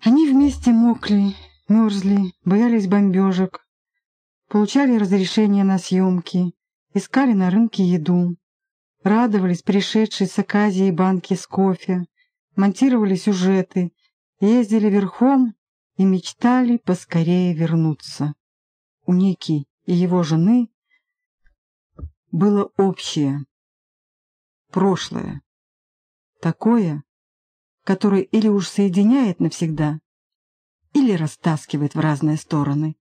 Они вместе мокли, мерзли, боялись бомбежек, получали разрешение на съемки, искали на рынке еду, радовались пришедшей с Аказией банки с кофе, монтировали сюжеты, ездили верхом и мечтали поскорее вернуться. У Ники и его жены было общее, прошлое, такое, которое или уж соединяет навсегда, или растаскивает в разные стороны,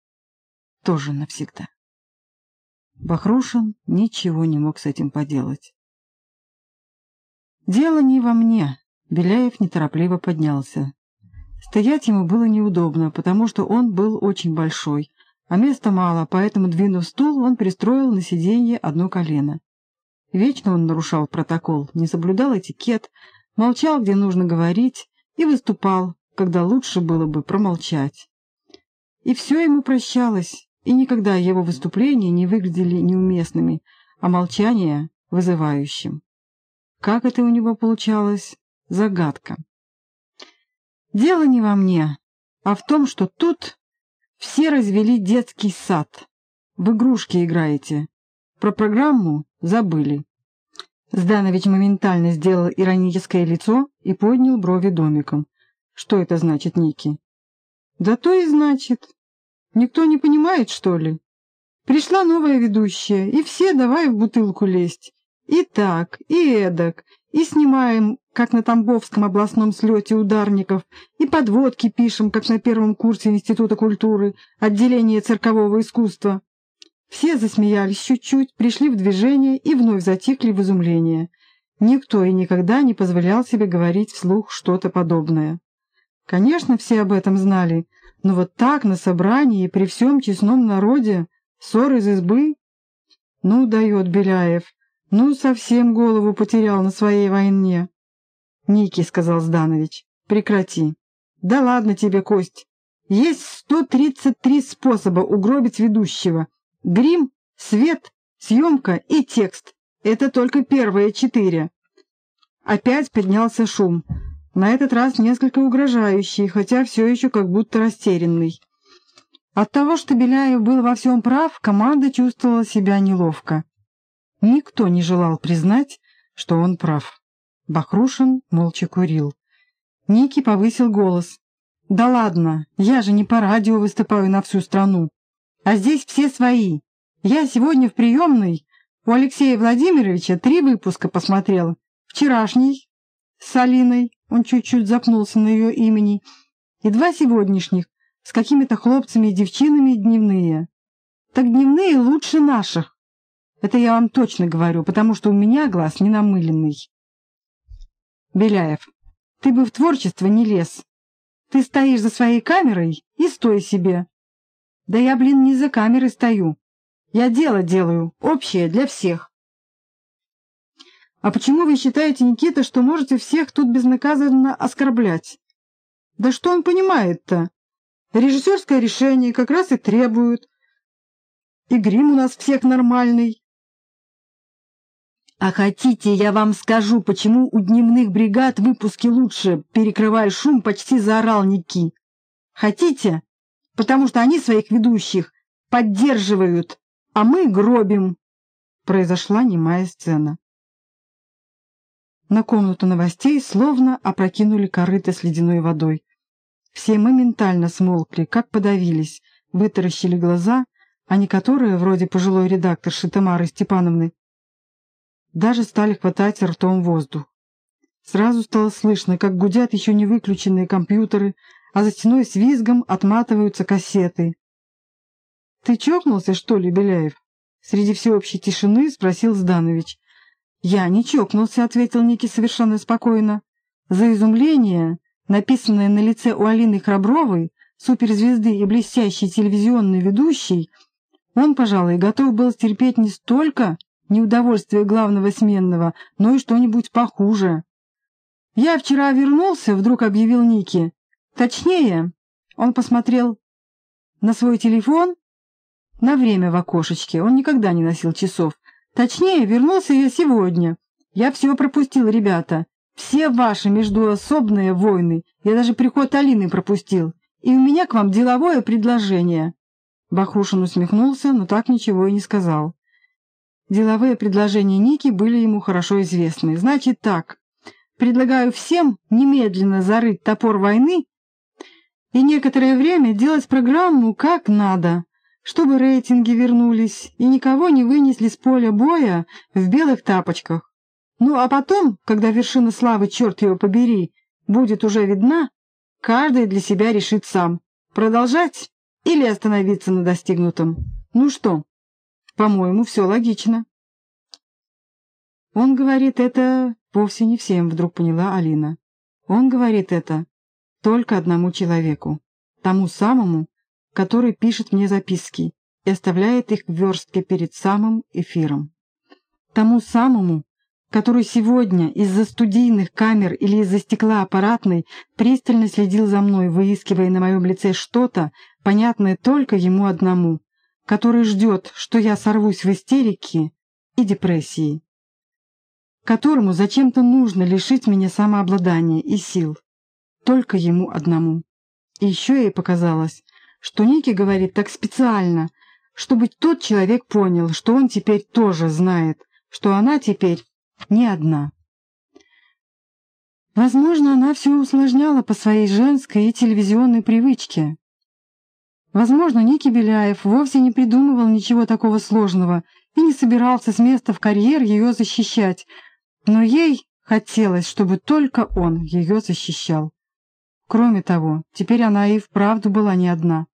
тоже навсегда. Бахрушин ничего не мог с этим поделать. «Дело не во мне», — Беляев неторопливо поднялся. Стоять ему было неудобно, потому что он был очень большой, а места мало, поэтому, двинув стул, он пристроил на сиденье одно колено. Вечно он нарушал протокол, не соблюдал этикет, молчал, где нужно говорить, и выступал, когда лучше было бы промолчать. И все ему прощалось, и никогда его выступления не выглядели неуместными, а молчание — вызывающим. Как это у него получалось — загадка. Дело не во мне, а в том, что тут все развели детский сад. В игрушки играете. Про программу забыли. Зданович моментально сделал ироническое лицо и поднял брови домиком. Что это значит, Ники? Да то и значит. Никто не понимает, что ли? Пришла новая ведущая, и все давай в бутылку лезть. И так, и эдак, и снимаем, как на Тамбовском областном слете ударников, и подводки пишем, как на первом курсе Института культуры, отделение циркового искусства. Все засмеялись чуть-чуть, пришли в движение и вновь затихли в изумлении. Никто и никогда не позволял себе говорить вслух что-то подобное. Конечно, все об этом знали, но вот так на собрании при всем честном народе ссор из избы? Ну, дает Беляев, ну, совсем голову потерял на своей войне. Ники, — сказал Зданович, — прекрати. Да ладно тебе, Кость. Есть сто тридцать три способа угробить ведущего. Грим, свет, съемка и текст. Это только первые четыре. Опять поднялся шум. На этот раз несколько угрожающий, хотя все еще как будто растерянный. От того, что Беляев был во всем прав, команда чувствовала себя неловко. Никто не желал признать, что он прав. Бахрушин молча курил. Ники повысил голос. «Да ладно, я же не по радио выступаю на всю страну. А здесь все свои. Я сегодня в приемной у Алексея Владимировича три выпуска посмотрел. Вчерашний с Алиной, он чуть-чуть запнулся на ее имени, и два сегодняшних с какими-то хлопцами и девчинами дневные. Так дневные лучше наших. Это я вам точно говорю, потому что у меня глаз не намыленный. Беляев, ты бы в творчество не лез. Ты стоишь за своей камерой и стой себе. Да я, блин, не за камерой стою. Я дело делаю, общее для всех. А почему вы считаете, Никита, что можете всех тут безнаказанно оскорблять? Да что он понимает-то? Режиссерское решение как раз и требует. И грим у нас всех нормальный. А хотите, я вам скажу, почему у дневных бригад выпуски лучше, перекрывая шум, почти заорал Ники. Хотите? Потому что они своих ведущих поддерживают, а мы гробим. Произошла немая сцена. На комнату новостей словно опрокинули корыто с ледяной водой. Все моментально смолкли, как подавились, вытаращили глаза, а некоторые, вроде пожилой редакторши Тамары Степановны, даже стали хватать ртом воздух. Сразу стало слышно, как гудят еще не выключенные компьютеры, а за стеной с визгом отматываются кассеты. «Ты чокнулся, что ли, Беляев?» Среди всеобщей тишины спросил Зданович. «Я не чокнулся», — ответил Ники совершенно спокойно. За изумление, написанное на лице у Алины Храбровой, суперзвезды и блестящей телевизионной ведущей, он, пожалуй, готов был стерпеть не столько неудовольствие главного сменного, но и что-нибудь похуже. «Я вчера вернулся», — вдруг объявил Ники, Точнее, он посмотрел на свой телефон на время в окошечке. Он никогда не носил часов. Точнее, вернулся я сегодня. Я все пропустил, ребята. Все ваши междуособные войны, я даже приход Алины пропустил, и у меня к вам деловое предложение». Бахрушин усмехнулся, но так ничего и не сказал. Деловые предложения Ники были ему хорошо известны. «Значит так, предлагаю всем немедленно зарыть топор войны и некоторое время делать программу как надо, чтобы рейтинги вернулись и никого не вынесли с поля боя в белых тапочках. Ну а потом, когда вершина славы, черт его побери, будет уже видна, каждый для себя решит сам, продолжать или остановиться на достигнутом. Ну что, по-моему, все логично. Он говорит это вовсе не всем, вдруг поняла Алина. Он говорит это только одному человеку, тому самому, который пишет мне записки и оставляет их в верстке перед самым эфиром. Тому самому, который сегодня из-за студийных камер или из-за стекла аппаратной пристально следил за мной, выискивая на моем лице что-то, понятное только ему одному, который ждет, что я сорвусь в истерике и депрессии, которому зачем-то нужно лишить меня самообладания и сил, только ему одному. И еще ей показалось, что Ники говорит так специально, чтобы тот человек понял, что он теперь тоже знает, что она теперь не одна. Возможно, она все усложняла по своей женской и телевизионной привычке. Возможно, Ники Беляев вовсе не придумывал ничего такого сложного и не собирался с места в карьер ее защищать, но ей хотелось, чтобы только он ее защищал. Кроме того, теперь она и вправду была не одна.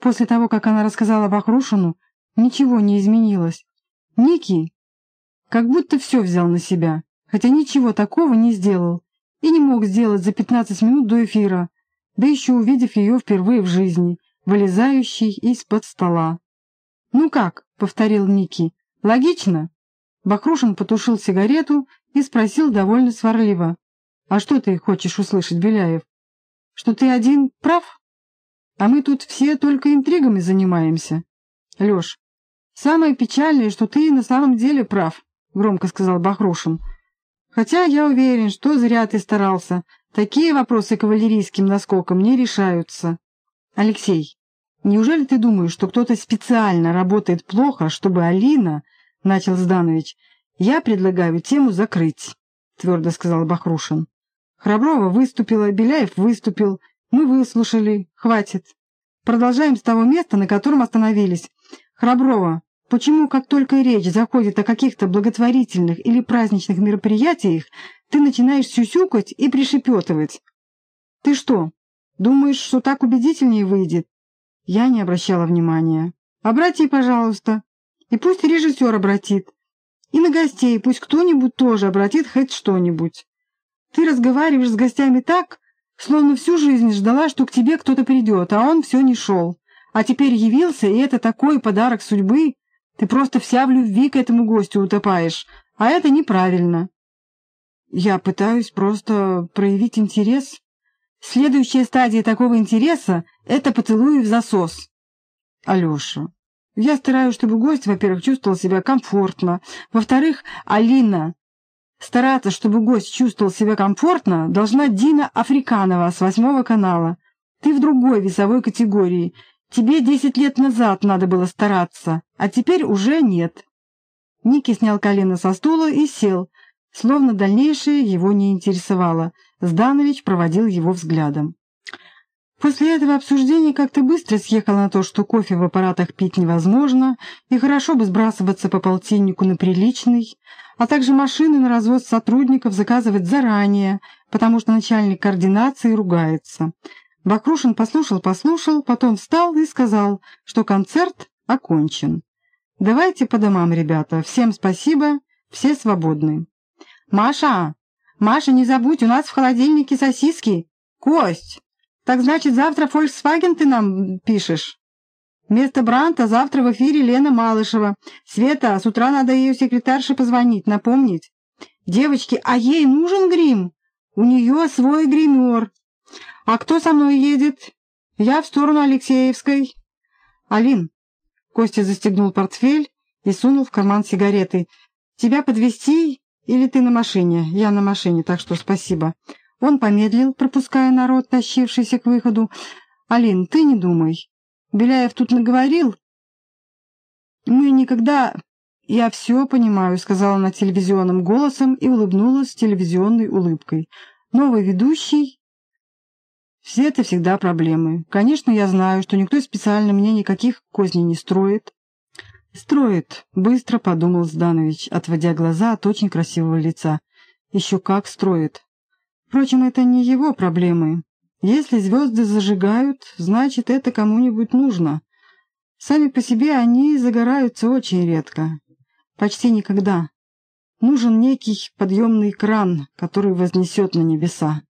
После того, как она рассказала Бахрушину, ничего не изменилось. Ники как будто все взял на себя, хотя ничего такого не сделал и не мог сделать за 15 минут до эфира, да еще увидев ее впервые в жизни, вылезающей из-под стола. «Ну как?» — повторил Ники. «Логично?» Бахрушин потушил сигарету и спросил довольно сварливо. «А что ты хочешь услышать, Беляев? Что ты один прав? А мы тут все только интригами занимаемся. Леш, самое печальное, что ты на самом деле прав. — громко сказал Бахрушин. «Хотя я уверен, что зря ты старался. Такие вопросы кавалерийским наскоком не решаются. Алексей, неужели ты думаешь, что кто-то специально работает плохо, чтобы Алина...» — начал Зданович. «Я предлагаю тему закрыть», — твердо сказал Бахрушин. Храброва выступила, Беляев выступил. Мы выслушали. Хватит. Продолжаем с того места, на котором остановились. Храброва, Почему, как только речь заходит о каких-то благотворительных или праздничных мероприятиях, ты начинаешь сюсюкать и пришепетывать? Ты что, думаешь, что так убедительнее выйдет? Я не обращала внимания. Обрати, пожалуйста. И пусть режиссер обратит. И на гостей пусть кто-нибудь тоже обратит хоть что-нибудь. Ты разговариваешь с гостями так, словно всю жизнь ждала, что к тебе кто-то придет, а он все не шел. А теперь явился, и это такой подарок судьбы, ты просто вся в любви к этому гостю утопаешь, а это неправильно. Я пытаюсь просто проявить интерес. Следующая стадия такого интереса — это поцелуй в засос. Алеша, я стараюсь, чтобы гость, во-первых, чувствовал себя комфортно. Во-вторых, Алина, стараться, чтобы гость чувствовал себя комфортно, должна Дина Африканова с восьмого канала. Ты в другой весовой категории, Тебе десять лет назад надо было стараться, а теперь уже нет». Ники снял колено со стула и сел, словно дальнейшее его не интересовало. Зданович проводил его взглядом. После этого обсуждение как-то быстро съехало на то, что кофе в аппаратах пить невозможно, и хорошо бы сбрасываться по полтиннику на приличный, а также машины на развоз сотрудников заказывать заранее, потому что начальник координации ругается. Бакрушин послушал-послушал, потом встал и сказал, что концерт окончен. «Давайте по домам, ребята. Всем спасибо, все свободны». «Маша! Маша, не забудь, у нас в холодильнике сосиски. Кость! Так значит, завтра Volkswagen ты нам пишешь?» Вместо Бранта завтра в эфире Лена Малышева. Света, с утра надо ее секретарше позвонить, напомнить. Девочки, а ей нужен грим? У нее свой гример. «А кто со мной едет?» «Я в сторону Алексеевской». «Алин», — Костя застегнул портфель и сунул в карман сигареты, «тебя подвести Или ты на машине? Я на машине, так что спасибо». Он помедлил, пропуская народ, тащившийся к выходу. «Алин, ты не думай. Беляев тут наговорил. Мы никогда...» «Я все понимаю», — сказала она телевизионным голосом и улыбнулась телевизионной улыбкой. «Новый ведущий...» «Все это всегда проблемы. Конечно, я знаю, что никто специально мне никаких козней не строит. «Строит», — быстро подумал Зданович, отводя глаза от очень красивого лица. «Еще как строит. Впрочем, это не его проблемы. Если звезды зажигают, значит, это кому-нибудь нужно. Сами по себе они загораются очень редко. Почти никогда. Нужен некий подъемный кран, который вознесет на небеса.